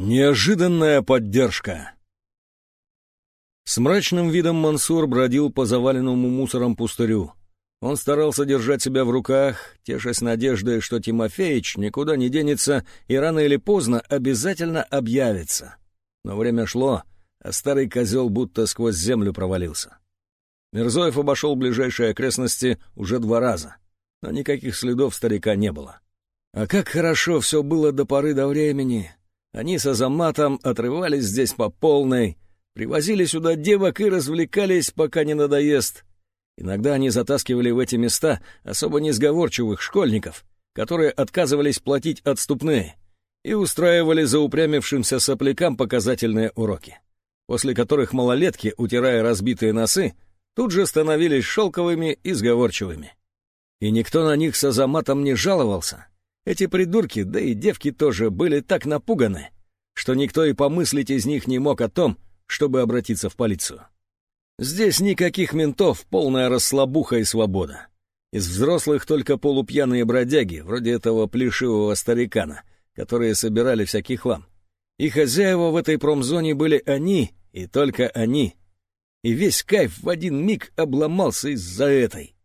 Неожиданная поддержка. С мрачным видом Мансур бродил по заваленному мусором пустырю. Он старался держать себя в руках, тешась надеждой, что Тимофеич никуда не денется и рано или поздно обязательно объявится. Но время шло, а старый козел будто сквозь землю провалился. Мирзоев обошел ближайшие окрестности уже два раза, но никаких следов старика не было. А как хорошо все было до поры до времени, они с Азаматом отрывались здесь по полной, привозили сюда девок и развлекались, пока не надоест. Иногда они затаскивали в эти места особо несговорчивых школьников, которые отказывались платить отступные, и устраивали за упрямившимся соплякам показательные уроки, после которых малолетки, утирая разбитые носы, тут же становились шелковыми и сговорчивыми. И никто на них с Азаматом не жаловался, эти придурки, да и девки тоже, были так напуганы, что никто и помыслить из них не мог о том, чтобы обратиться в полицию. Здесь никаких ментов, полная расслабуха и свобода. Из взрослых только полупьяные бродяги, вроде этого плешивого старикана, которые собирали всякий хлам. И хозяева в этой промзоне были они, и только они. И весь кайф в один миг обломался из-за этой.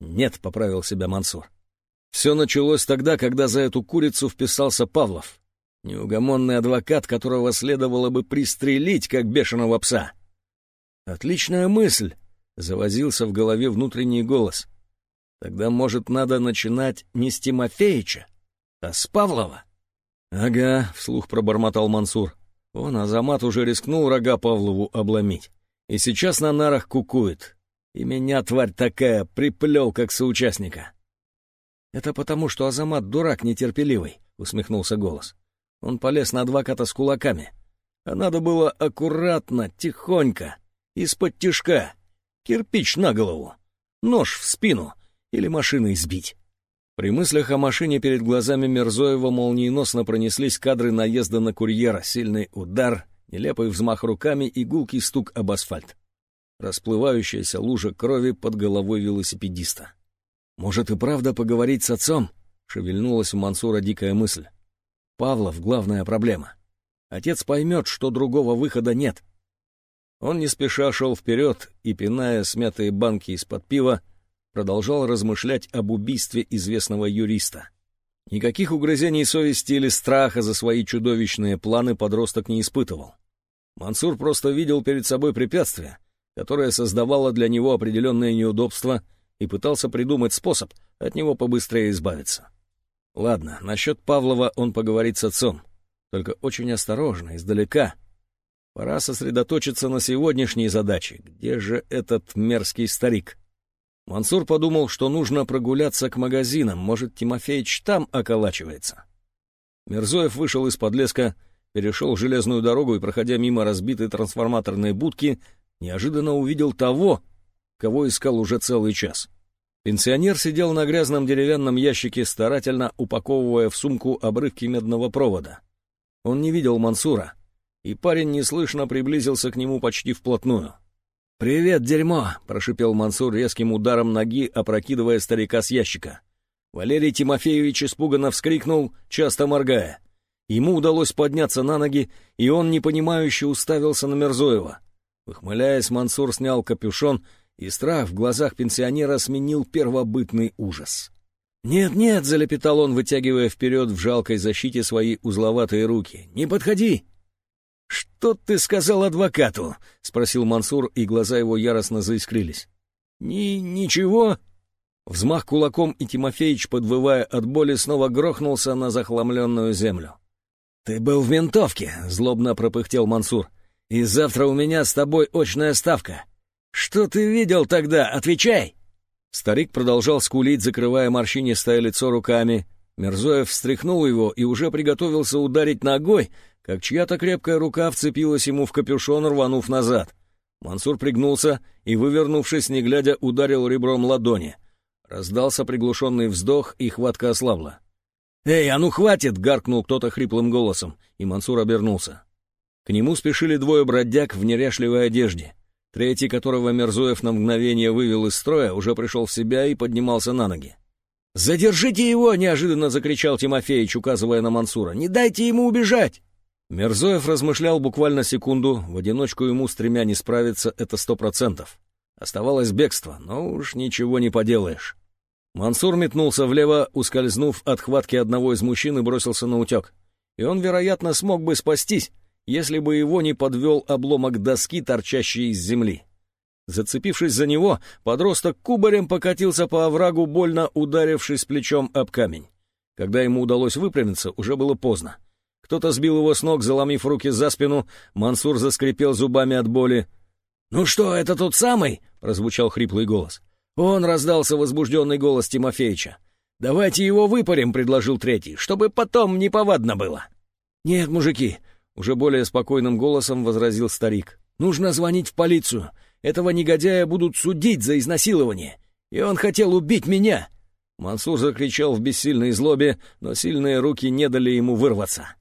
«Нет», — поправил себя Мансур. Все началось тогда, когда за эту курицу вписался Павлов. Неугомонный адвокат, которого следовало бы пристрелить, как бешеного пса. «Отличная мысль!» — завозился в голове внутренний голос. «Тогда, может, надо начинать не с Тимофеича, а с Павлова?» «Ага», — вслух пробормотал Мансур. Он, Азамат, уже рискнул рога Павлову обломить. И сейчас на нарах кукует. И меня, тварь такая, приплел как соучастника. «Это потому, что Азамат дурак нетерпеливый», — усмехнулся голос. Он полез на адвоката с кулаками. А надо было аккуратно, тихонько, из-под тишка, кирпич на голову, нож в спину или машиной сбить. При мыслях о машине перед глазами Мерзоева молниеносно пронеслись кадры наезда на курьера, сильный удар, нелепый взмах руками и гулкий стук об асфальт. Расплывающаяся лужа крови под головой велосипедиста. «Может и правда поговорить с отцом?» — шевельнулась у Мансура дикая мысль. «Павлов — главная проблема. Отец поймет, что другого выхода нет». Он не спеша шел вперед и, пиная смятые банки из-под пива, продолжал размышлять об убийстве известного юриста. Никаких угрызений совести или страха за свои чудовищные планы подросток не испытывал. Мансур просто видел перед собой препятствие, которое создавало для него определенные неудобства — и пытался придумать способ от него побыстрее избавиться. Ладно, насчет Павлова он поговорит с отцом, только очень осторожно, издалека. Пора сосредоточиться на сегодняшней задаче. Где же этот мерзкий старик? Мансур подумал, что нужно прогуляться к магазинам, может, Тимофеич там околачивается. Мерзоев вышел из подлеска, перешел железную дорогу и, проходя мимо разбитой трансформаторной будки, неожиданно увидел того, кого искал уже целый час. Пенсионер сидел на грязном деревянном ящике, старательно упаковывая в сумку обрывки медного провода. Он не видел Мансура, и парень неслышно приблизился к нему почти вплотную. «Привет, дерьмо!» — прошипел Мансур резким ударом ноги, опрокидывая старика с ящика. Валерий Тимофеевич испуганно вскрикнул, часто моргая. Ему удалось подняться на ноги, и он непонимающе уставился на Мерзоева. Ухмыляясь, Мансур снял капюшон и страх в глазах пенсионера сменил первобытный ужас. «Нет-нет», — залепетал он, вытягивая вперед в жалкой защите свои узловатые руки. «Не подходи!» «Что ты сказал адвокату?» — спросил Мансур, и глаза его яростно заискрились. «Ни... ничего?» Взмах кулаком, и Тимофеич, подвывая от боли, снова грохнулся на захламленную землю. «Ты был в ментовке», — злобно пропыхтел Мансур. «И завтра у меня с тобой очная ставка. «Что ты видел тогда? Отвечай!» Старик продолжал скулить, закрывая морщинистое лицо руками. Мерзоев встряхнул его и уже приготовился ударить ногой, как чья-то крепкая рука вцепилась ему в капюшон, рванув назад. Мансур пригнулся и, вывернувшись, не глядя, ударил ребром ладони. Раздался приглушенный вздох, и хватка ослабла. «Эй, а ну хватит!» — гаркнул кто-то хриплым голосом, и Мансур обернулся. К нему спешили двое бродяг в неряшливой одежде. Третий, которого Мерзуев на мгновение вывел из строя, уже пришел в себя и поднимался на ноги. «Задержите его!» — неожиданно закричал Тимофеич, указывая на Мансура. «Не дайте ему убежать!» Мерзоев размышлял буквально секунду, в одиночку ему с тремя не справиться — это сто процентов. Оставалось бегство, но уж ничего не поделаешь. Мансур метнулся влево, ускользнув от хватки одного из мужчин и бросился на утек. И он, вероятно, смог бы спастись, если бы его не подвел обломок доски, торчащий из земли. Зацепившись за него, подросток кубарем покатился по оврагу, больно ударившись плечом об камень. Когда ему удалось выпрямиться, уже было поздно. Кто-то сбил его с ног, заломив руки за спину, Мансур заскрипел зубами от боли. «Ну что, это тот самый?» — прозвучал хриплый голос. Он раздался возбужденный голос Тимофеича. «Давайте его выпарим», — предложил третий, — «чтобы потом неповадно было». «Нет, мужики», — уже более спокойным голосом возразил старик. «Нужно звонить в полицию. Этого негодяя будут судить за изнасилование. И он хотел убить меня!» Мансур закричал в бессильной злобе, но сильные руки не дали ему вырваться.